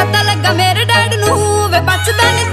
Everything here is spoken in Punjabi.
ਪਤਾ ਲੱਗਾ ਮੇਰੇ ਡੈਡ ਨੂੰ ਵੇ ਬਚਦਾ ਨਹੀਂ